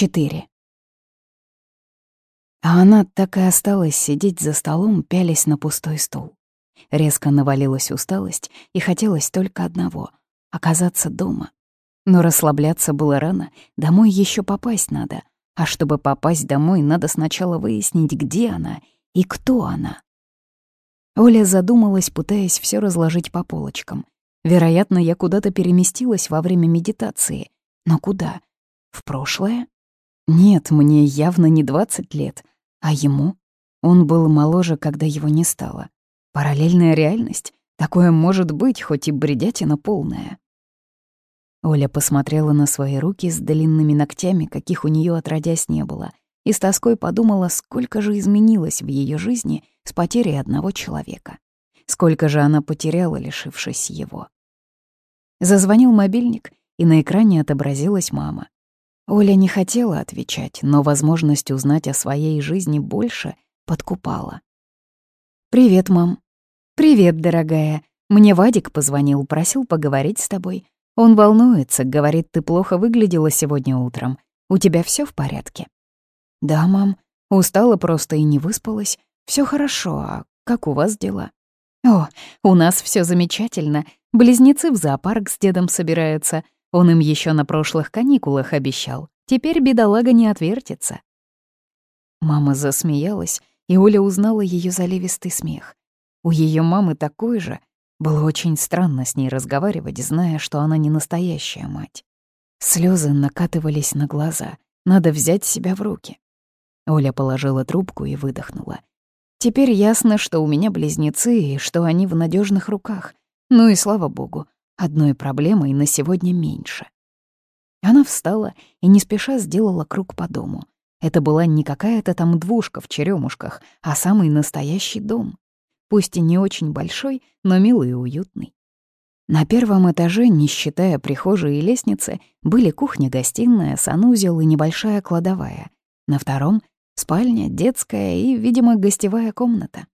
4. А она так и осталась сидеть за столом, пялясь на пустой стул. Резко навалилась усталость, и хотелось только одного — оказаться дома. Но расслабляться было рано, домой еще попасть надо. А чтобы попасть домой, надо сначала выяснить, где она и кто она. Оля задумалась, пытаясь все разложить по полочкам. Вероятно, я куда-то переместилась во время медитации. Но куда? В прошлое? Нет, мне явно не 20 лет. А ему? Он был моложе, когда его не стало. Параллельная реальность? Такое может быть, хоть и бредятина полная. Оля посмотрела на свои руки с длинными ногтями, каких у нее отродясь не было, и с тоской подумала, сколько же изменилось в ее жизни с потерей одного человека. Сколько же она потеряла, лишившись его. Зазвонил мобильник, и на экране отобразилась мама. Оля не хотела отвечать, но возможность узнать о своей жизни больше подкупала. «Привет, мам». «Привет, дорогая. Мне Вадик позвонил, просил поговорить с тобой. Он волнуется, говорит, ты плохо выглядела сегодня утром. У тебя все в порядке?» «Да, мам. Устала просто и не выспалась. Все хорошо, а как у вас дела?» «О, у нас все замечательно. Близнецы в зоопарк с дедом собираются. Он им еще на прошлых каникулах обещал. Теперь бедолага не отвертится. Мама засмеялась, и Оля узнала ее заливистый смех. У ее мамы такой же. Было очень странно с ней разговаривать, зная, что она не настоящая мать. Слезы накатывались на глаза. Надо взять себя в руки. Оля положила трубку и выдохнула. Теперь ясно, что у меня близнецы и что они в надежных руках. Ну и слава богу, Одной проблемой на сегодня меньше. Она встала и не спеша сделала круг по дому. Это была не какая-то там двушка в черемушках, а самый настоящий дом. Пусть и не очень большой, но милый и уютный. На первом этаже, не считая прихожей и лестницы, были кухня-гостиная, санузел и небольшая кладовая. На втором — спальня, детская и, видимо, гостевая комната.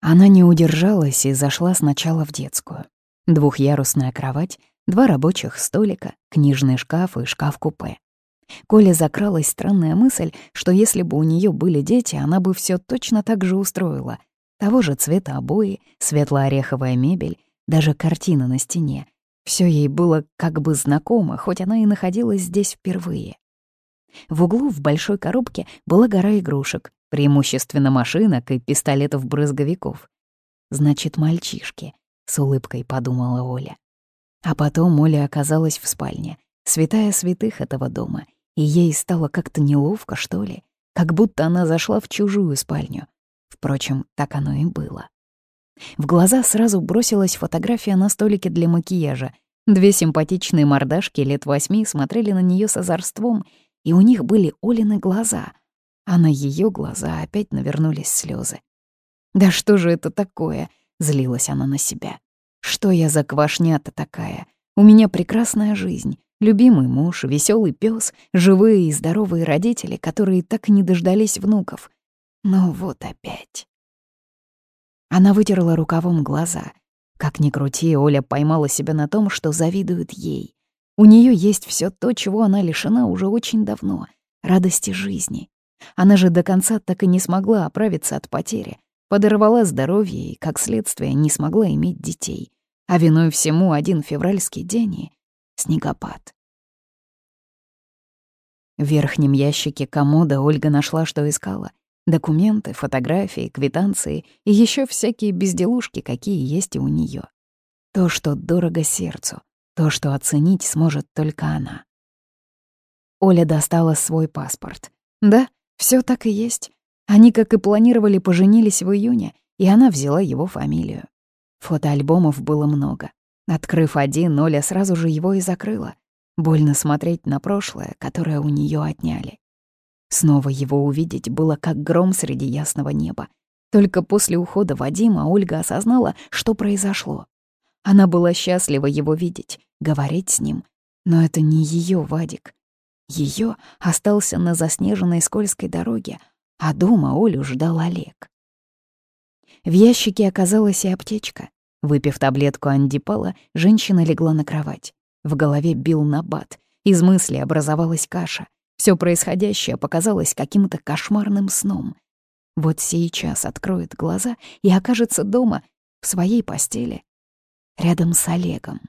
Она не удержалась и зашла сначала в детскую. Двухъярусная кровать, два рабочих столика, книжный шкаф и шкаф-купе. Коле закралась странная мысль, что если бы у нее были дети, она бы все точно так же устроила. Того же цвета обои, светло-ореховая мебель, даже картина на стене. Все ей было как бы знакомо, хоть она и находилась здесь впервые. В углу в большой коробке была гора игрушек, преимущественно машинок и пистолетов-брызговиков. Значит, мальчишки. С улыбкой подумала Оля. А потом Оля оказалась в спальне, святая святых этого дома, и ей стало как-то неловко, что ли, как будто она зашла в чужую спальню. Впрочем, так оно и было. В глаза сразу бросилась фотография на столике для макияжа. Две симпатичные мордашки лет восьми смотрели на нее с озорством, и у них были Олины глаза, а на ее глаза опять навернулись слезы. «Да что же это такое?» Злилась она на себя. «Что я за квашня-то такая? У меня прекрасная жизнь, любимый муж, веселый пес, живые и здоровые родители, которые так и не дождались внуков. Но вот опять». Она вытерла рукавом глаза. Как ни крути, Оля поймала себя на том, что завидует ей. У нее есть все то, чего она лишена уже очень давно — радости жизни. Она же до конца так и не смогла оправиться от потери, подорвала здоровье и, как следствие, не смогла иметь детей. А виной всему один февральский день и снегопад. В верхнем ящике комода Ольга нашла, что искала. Документы, фотографии, квитанции и еще всякие безделушки, какие есть и у нее. То, что дорого сердцу, то, что оценить сможет только она. Оля достала свой паспорт. Да, все так и есть. Они, как и планировали, поженились в июне, и она взяла его фамилию. Фотоальбомов было много. Открыв один, Оля сразу же его и закрыла. Больно смотреть на прошлое, которое у нее отняли. Снова его увидеть было как гром среди ясного неба. Только после ухода Вадима Ольга осознала, что произошло. Она была счастлива его видеть, говорить с ним. Но это не ее Вадик. Ее остался на заснеженной скользкой дороге, а дома Олю ждал Олег. В ящике оказалась и аптечка. Выпив таблетку андипала, женщина легла на кровать. В голове бил набат. Из мысли образовалась каша. Все происходящее показалось каким-то кошмарным сном. Вот сейчас откроет глаза и окажется дома, в своей постели, рядом с Олегом.